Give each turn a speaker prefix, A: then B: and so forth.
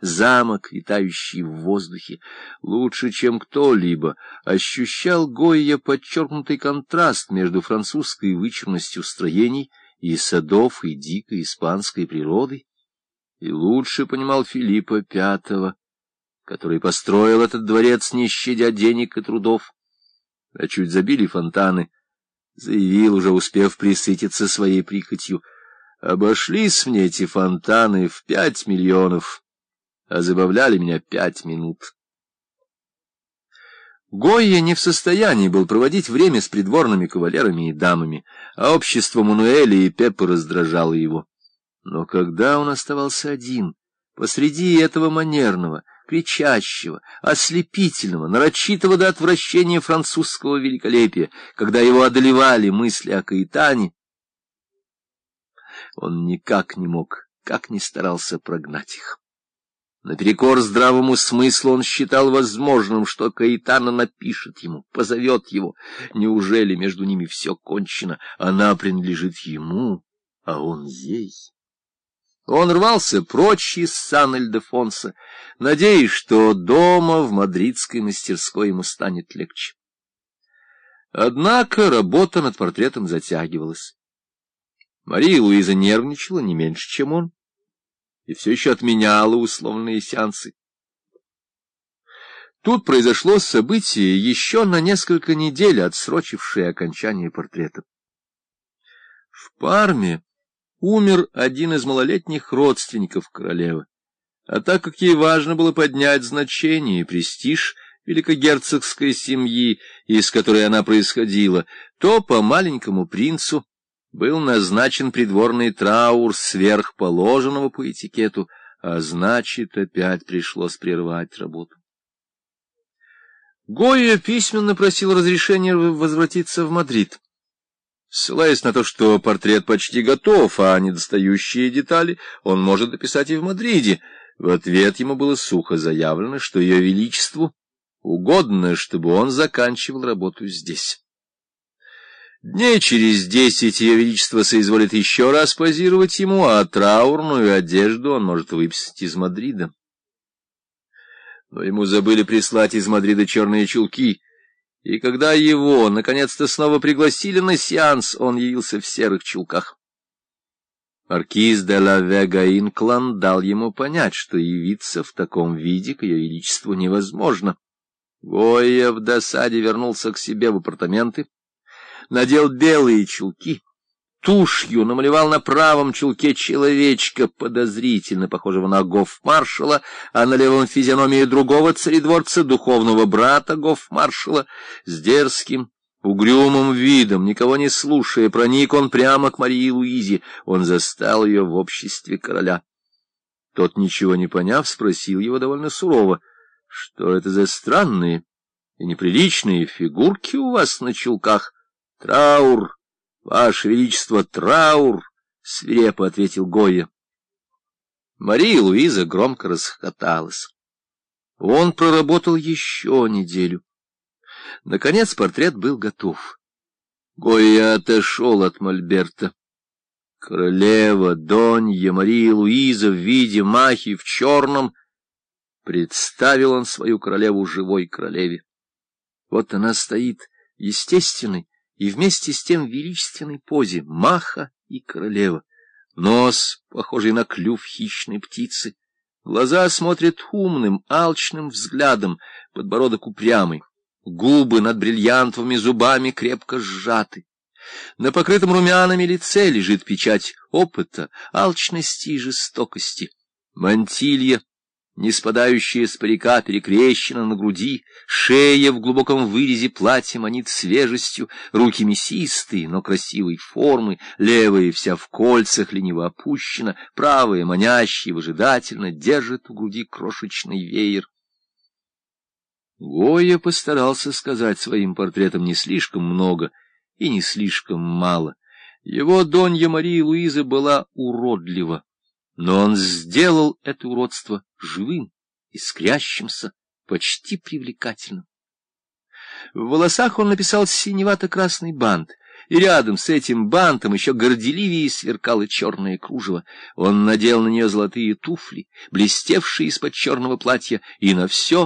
A: замок, витающий в воздухе. Лучше, чем кто-либо, ощущал Гойя подчеркнутый контраст между французской вычурностью строений и садов, и дикой испанской природой. И лучше понимал Филиппа Пятого, который построил этот дворец, не щадя денег и трудов. А чуть забили фонтаны, заявил, уже успев присытиться своей прихотью — Обошлись мне эти фонтаны в пять миллионов, а забавляли меня пять минут. Гойя не в состоянии был проводить время с придворными кавалерами и дамами, а общество Мануэля и Пеппа раздражало его. Но когда он оставался один, посреди этого манерного, кричащего, ослепительного, нарочитого до отвращения французского великолепия, когда его одолевали мысли о Каэтане, он никак не мог, как ни старался прогнать их. Наперекор здравому смыслу он считал возможным, что Каэтана напишет ему, позовет его. Неужели между ними все кончено? Она принадлежит ему, а он ей. Он рвался прочь из Сан-Эльдефонса, надеясь, что дома в мадридской мастерской ему станет легче. Однако работа над портретом затягивалась. Мария Луиза нервничала не меньше, чем он, и все еще отменяла условные сеансы. Тут произошло событие, еще на несколько недель отсрочившее окончание портрета. В Парме умер один из малолетних родственников королевы, а так как ей важно было поднять значение и престиж великогерцогской семьи, из которой она происходила, то по маленькому принцу был назначен придворный траур сверхположенного по этикету, а значит, опять пришлось прервать работу. Гойя письменно просил разрешения возвратиться в Мадрид. Ссылаясь на то, что портрет почти готов, а недостающие детали он может дописать и в Мадриде, в ответ ему было сухо заявлено, что ее величеству угодно, чтобы он заканчивал работу здесь. Дней через десять ее величество соизволит еще раз позировать ему, а траурную одежду он может выписать из Мадрида. Но ему забыли прислать из Мадрида черные чулки, и когда его, наконец-то, снова пригласили на сеанс, он явился в серых чулках. Маркиз де ла Вега Инклан дал ему понять, что явиться в таком виде к ее величеству невозможно. Гоя в досаде вернулся к себе в апартаменты, надел белые чулки, тушью намалевал на правом чулке человечка, подозрительно похожего на гофмаршала, а на левом физиономии другого царедворца, духовного брата гофмаршала, с дерзким, угрюмым видом, никого не слушая, проник он прямо к Марии Луизе. Он застал ее в обществе короля. Тот, ничего не поняв, спросил его довольно сурово, что это за странные и неприличные фигурки у вас на чулках? — Траур, ваше величество, траур! — свирепо ответил Гойя. Мария Луиза громко расхоталась. Он проработал еще неделю. Наконец портрет был готов. Гойя отошел от Мольберта. Королева, Донья, Мария Луиза в виде махи в черном. Представил он свою королеву живой королеве. Вот она стоит, естественной, и вместе с тем величественной позе маха и королева. Нос, похожий на клюв хищной птицы, глаза смотрят умным, алчным взглядом, подбородок упрямый, губы над бриллиантовыми зубами крепко сжаты. На покрытом румянами лице лежит печать опыта, алчности и жестокости. Мантилья не спадающая с парика перекрещена на груди, шея в глубоком вырезе платья манит свежестью, руки мясистые, но красивой формы, левая вся в кольцах лениво опущена, правая, манящая, выжидательно, держит у груди крошечный веер. Гоя постарался сказать своим портретам не слишком много и не слишком мало. Его Донья Мария Луиза была уродлива. Но он сделал это уродство живым, искрящимся, почти привлекательным. В волосах он написал синевато-красный бант, и рядом с этим бантом еще горделивее сверкало черное кружево. Он надел на нее золотые туфли, блестевшие из-под черного платья, и на все